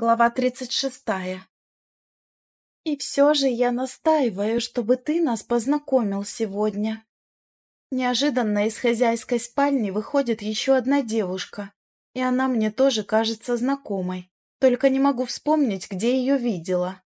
Глава тридцать шестая. И все же я настаиваю, чтобы ты нас познакомил сегодня. Неожиданно из хозяйской спальни выходит еще одна девушка, и она мне тоже кажется знакомой, только не могу вспомнить, где ее видела.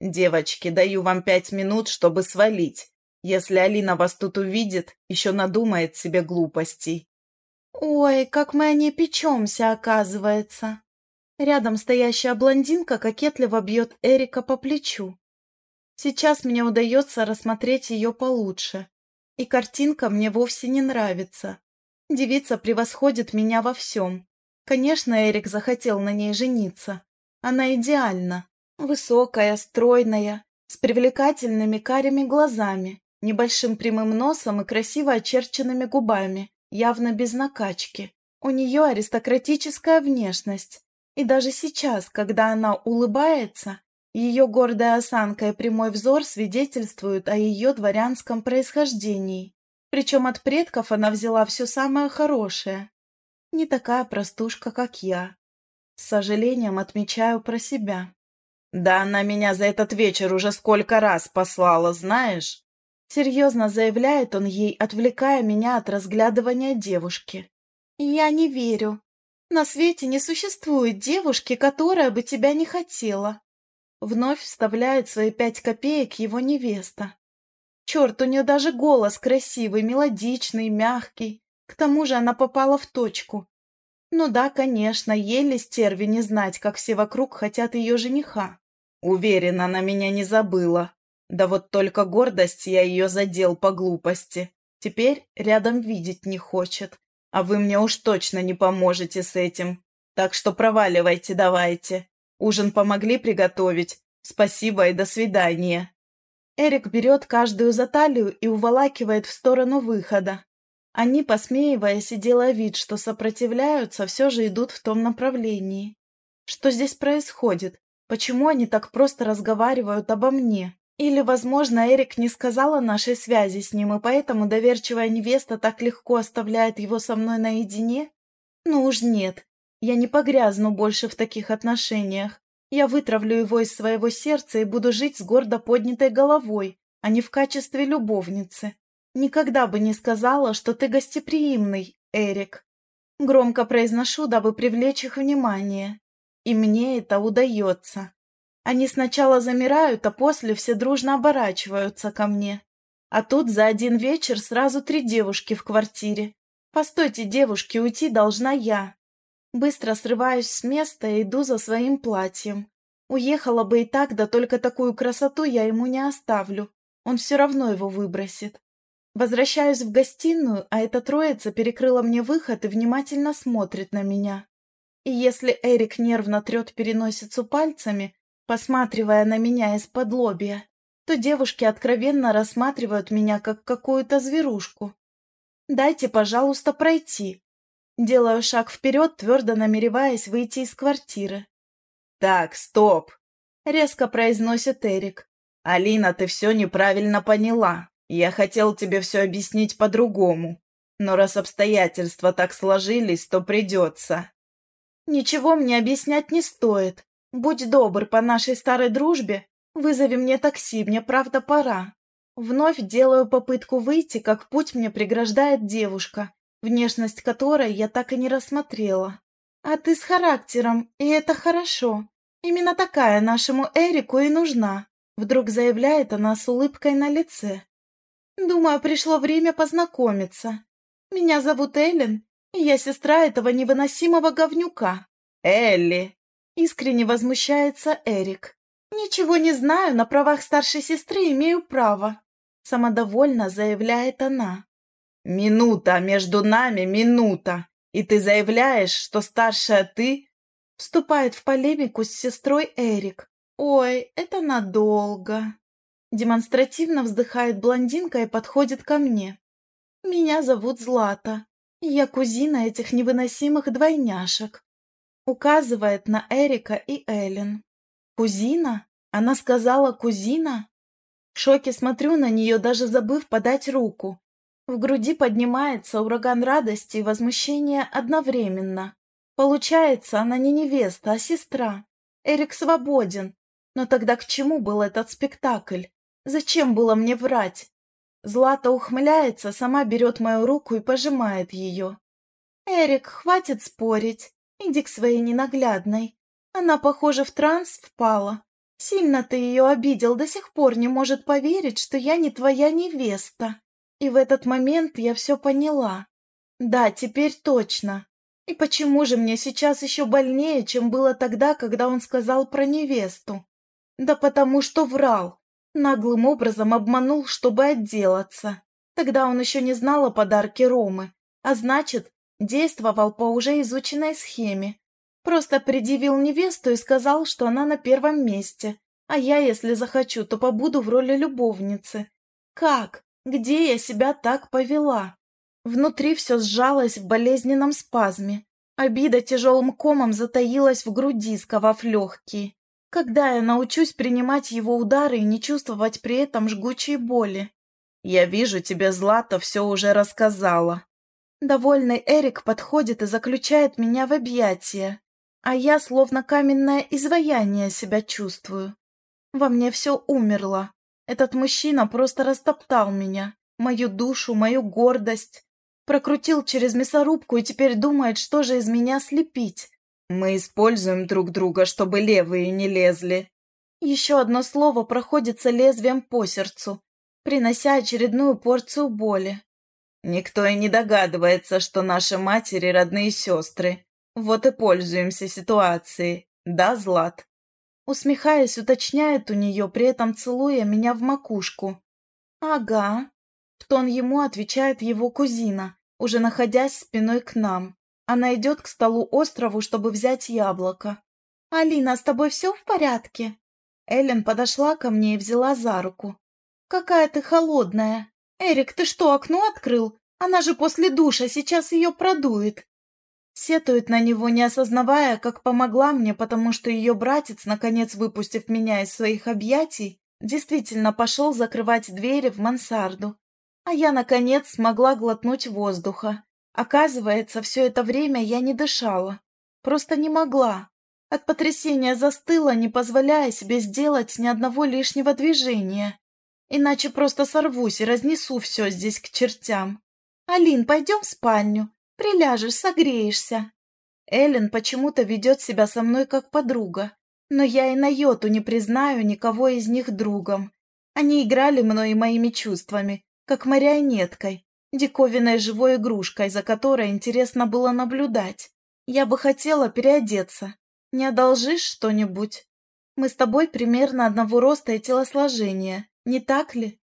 «Девочки, даю вам пять минут, чтобы свалить. Если Алина вас тут увидит, еще надумает себе глупостей». «Ой, как мы о ней печемся, оказывается!» Рядом стоящая блондинка кокетливо бьет Эрика по плечу. Сейчас мне удается рассмотреть ее получше. И картинка мне вовсе не нравится. Девица превосходит меня во всем. Конечно, Эрик захотел на ней жениться. Она идеальна. Высокая, стройная, с привлекательными карими глазами, небольшим прямым носом и красиво очерченными губами, явно без накачки. У нее аристократическая внешность, и даже сейчас, когда она улыбается, ее гордая осанка и прямой взор свидетельствуют о ее дворянском происхождении. Причем от предков она взяла все самое хорошее. Не такая простушка, как я. С сожалением отмечаю про себя. «Да она меня за этот вечер уже сколько раз послала, знаешь?» Серьезно заявляет он ей, отвлекая меня от разглядывания девушки. «Я не верю. На свете не существует девушки, которая бы тебя не хотела. Вновь вставляет свои пять копеек его невеста. Черт, у нее даже голос красивый, мелодичный, мягкий. К тому же она попала в точку. Ну да, конечно, еле стерви не знать, как все вокруг хотят ее жениха. Уверена, она меня не забыла. Да вот только гордость я ее задел по глупости. Теперь рядом видеть не хочет. А вы мне уж точно не поможете с этим. Так что проваливайте давайте. Ужин помогли приготовить. Спасибо и до свидания. Эрик берет каждую за талию и уволакивает в сторону выхода. Они, посмеиваясь и делая вид, что сопротивляются, все же идут в том направлении. Что здесь происходит? Почему они так просто разговаривают обо мне? Или, возможно, Эрик не сказал о нашей связи с ним, и поэтому доверчивая невеста так легко оставляет его со мной наедине? Ну уж нет, я не погрязну больше в таких отношениях. Я вытравлю его из своего сердца и буду жить с гордо поднятой головой, а не в качестве любовницы. Никогда бы не сказала, что ты гостеприимный, Эрик. Громко произношу, дабы привлечь их внимание. И мне это удается. Они сначала замирают, а после все дружно оборачиваются ко мне. А тут за один вечер сразу три девушки в квартире. Постойте, девушки, уйти должна я. Быстро срываюсь с места и иду за своим платьем. Уехала бы и так, да только такую красоту я ему не оставлю. Он все равно его выбросит. Возвращаюсь в гостиную, а эта троица перекрыла мне выход и внимательно смотрит на меня. И если Эрик нервно трет переносицу пальцами, посматривая на меня из-под лобья, то девушки откровенно рассматривают меня как какую-то зверушку. «Дайте, пожалуйста, пройти». Делаю шаг вперед, твердо намереваясь выйти из квартиры. «Так, стоп!» — резко произносит Эрик. «Алина, ты все неправильно поняла. Я хотел тебе все объяснить по-другому. Но раз обстоятельства так сложились, то придется». «Ничего мне объяснять не стоит. «Будь добр, по нашей старой дружбе, вызови мне такси, мне правда пора». Вновь делаю попытку выйти, как путь мне преграждает девушка, внешность которой я так и не рассмотрела. «А ты с характером, и это хорошо. Именно такая нашему Эрику и нужна», вдруг заявляет она с улыбкой на лице. «Думаю, пришло время познакомиться. Меня зовут Эллен, и я сестра этого невыносимого говнюка». «Элли!» Искренне возмущается Эрик. «Ничего не знаю, на правах старшей сестры имею право», самодовольно заявляет она. «Минута, между нами минута, и ты заявляешь, что старшая ты?» Вступает в полемику с сестрой Эрик. «Ой, это надолго». Демонстративно вздыхает блондинка и подходит ко мне. «Меня зовут Злата. Я кузина этих невыносимых двойняшек. Указывает на Эрика и Эллен. «Кузина? Она сказала кузина?» В шоке смотрю на нее, даже забыв подать руку. В груди поднимается ураган радости и возмущения одновременно. Получается, она не невеста, а сестра. Эрик свободен. Но тогда к чему был этот спектакль? Зачем было мне врать? Злата ухмыляется, сама берет мою руку и пожимает ее. «Эрик, хватит спорить. Иди к своей ненаглядной. Она, похоже, в транс впала. Сильно ты ее обидел, до сих пор не может поверить, что я не твоя невеста. И в этот момент я все поняла. Да, теперь точно. И почему же мне сейчас еще больнее, чем было тогда, когда он сказал про невесту? Да потому что врал. Наглым образом обманул, чтобы отделаться. Тогда он еще не знал о подарке Ромы, а значит, действовал по уже изученной схеме. Просто предъявил невесту и сказал, что она на первом месте, а я, если захочу, то побуду в роли любовницы. Как? Где я себя так повела? Внутри все сжалось в болезненном спазме. Обида тяжелым комом затаилась в груди, сковав легкие. Когда я научусь принимать его удары и не чувствовать при этом жгучей боли? Я вижу, тебе Злата все уже рассказала. Довольный Эрик подходит и заключает меня в объятия, а я словно каменное изваяние себя чувствую. Во мне все умерло. Этот мужчина просто растоптал меня, мою душу, мою гордость. Прокрутил через мясорубку и теперь думает, что же из меня слепить. Мы используем друг друга, чтобы левые не лезли. Еще одно слово проходится лезвием по сердцу, принося очередную порцию боли. Никто и не догадывается, что наши матери родные сестры. Вот и пользуемся ситуацией. Да, Злат? Усмехаясь, уточняет у нее, при этом целуя меня в макушку. Ага. В тон ему отвечает его кузина, уже находясь спиной к нам. Она идет к столу острову, чтобы взять яблоко. «Алина, с тобой все в порядке?» Эллен подошла ко мне и взяла за руку. «Какая ты холодная! Эрик, ты что, окно открыл? Она же после душа, сейчас ее продует!» Сетует на него, не осознавая, как помогла мне, потому что ее братец, наконец выпустив меня из своих объятий, действительно пошел закрывать двери в мансарду. А я, наконец, смогла глотнуть воздуха. Оказывается, все это время я не дышала. Просто не могла. От потрясения застыла, не позволяя себе сделать ни одного лишнего движения. Иначе просто сорвусь и разнесу все здесь к чертям. «Алин, пойдем в спальню. Приляжешь, согреешься». Эллен почему-то ведет себя со мной как подруга, но я и на йоту не признаю никого из них другом. Они играли мной и моими чувствами, как марионеткой, диковинной живой игрушкой, за которой интересно было наблюдать. Я бы хотела переодеться. Не одолжишь что-нибудь? Мы с тобой примерно одного роста и телосложения, не так ли?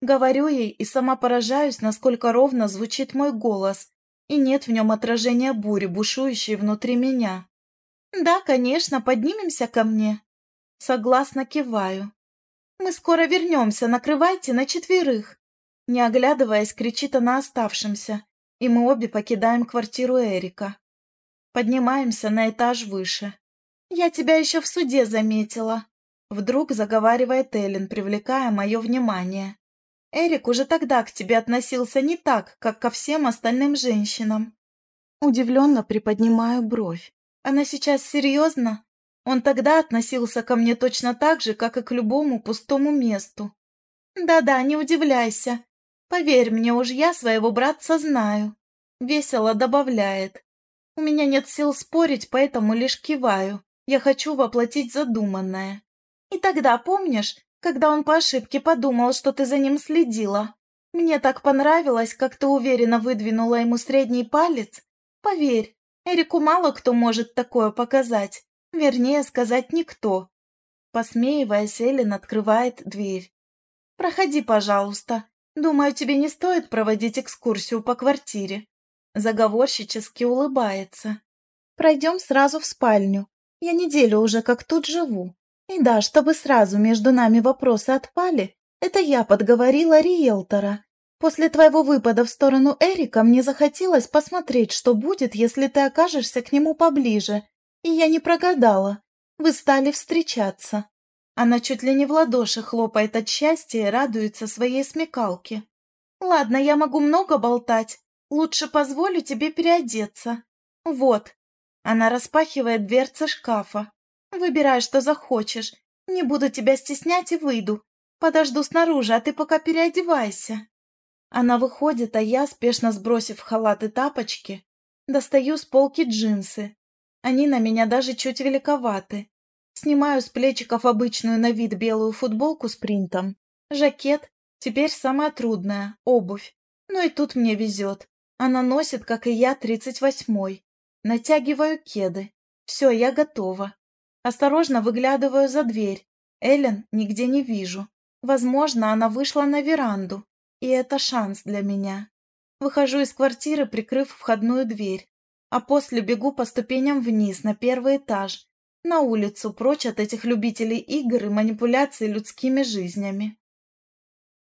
Говорю ей и сама поражаюсь, насколько ровно звучит мой голос, и нет в нем отражения бури, бушующей внутри меня. Да, конечно, поднимемся ко мне. Согласно киваю. Мы скоро вернемся, накрывайте на четверых. Не оглядываясь, кричит она оставшимся, и мы обе покидаем квартиру Эрика. Поднимаемся на этаж выше. «Я тебя еще в суде заметила», — вдруг заговаривает Эллен, привлекая мое внимание. «Эрик уже тогда к тебе относился не так, как ко всем остальным женщинам». Удивленно приподнимаю бровь. «Она сейчас серьезно? Он тогда относился ко мне точно так же, как и к любому пустому месту». «Да-да, не удивляйся. Поверь мне, уж я своего братца знаю. Весело добавляет. У меня нет сил спорить, поэтому лишь киваю. Я хочу воплотить задуманное. И тогда, помнишь, когда он по ошибке подумал, что ты за ним следила? Мне так понравилось, как ты уверенно выдвинула ему средний палец. Поверь, Эрику мало кто может такое показать. Вернее сказать, никто. Посмеиваясь, Эллен открывает дверь. «Проходи, пожалуйста. «Думаю, тебе не стоит проводить экскурсию по квартире». Заговорщически улыбается. «Пройдем сразу в спальню. Я неделю уже как тут живу. И да, чтобы сразу между нами вопросы отпали, это я подговорила риэлтора. После твоего выпада в сторону Эрика мне захотелось посмотреть, что будет, если ты окажешься к нему поближе. И я не прогадала. Вы стали встречаться. Она чуть ли не в ладоши хлопает от счастья и радуется своей смекалке. «Ладно, я могу много болтать. Лучше позволю тебе переодеться. Вот». Она распахивает дверцы шкафа. Выбирай, что захочешь. Не буду тебя стеснять и выйду. Подожду снаружи, а ты пока переодевайся. Она выходит, а я, спешно сбросив халат и тапочки, достаю с полки джинсы. Они на меня даже чуть великоваты. Снимаю с плечиков обычную на вид белую футболку с принтом. Жакет. Теперь самое трудное – обувь. Ну и тут мне везет. Она носит, как и я, тридцать восьмой. Натягиваю кеды. Все, я готова. Осторожно выглядываю за дверь. Эллен нигде не вижу. Возможно, она вышла на веранду. И это шанс для меня. Выхожу из квартиры, прикрыв входную дверь. А после бегу по ступеням вниз, на первый этаж. На улицу, прочь от этих любителей игр и манипуляций людскими жизнями.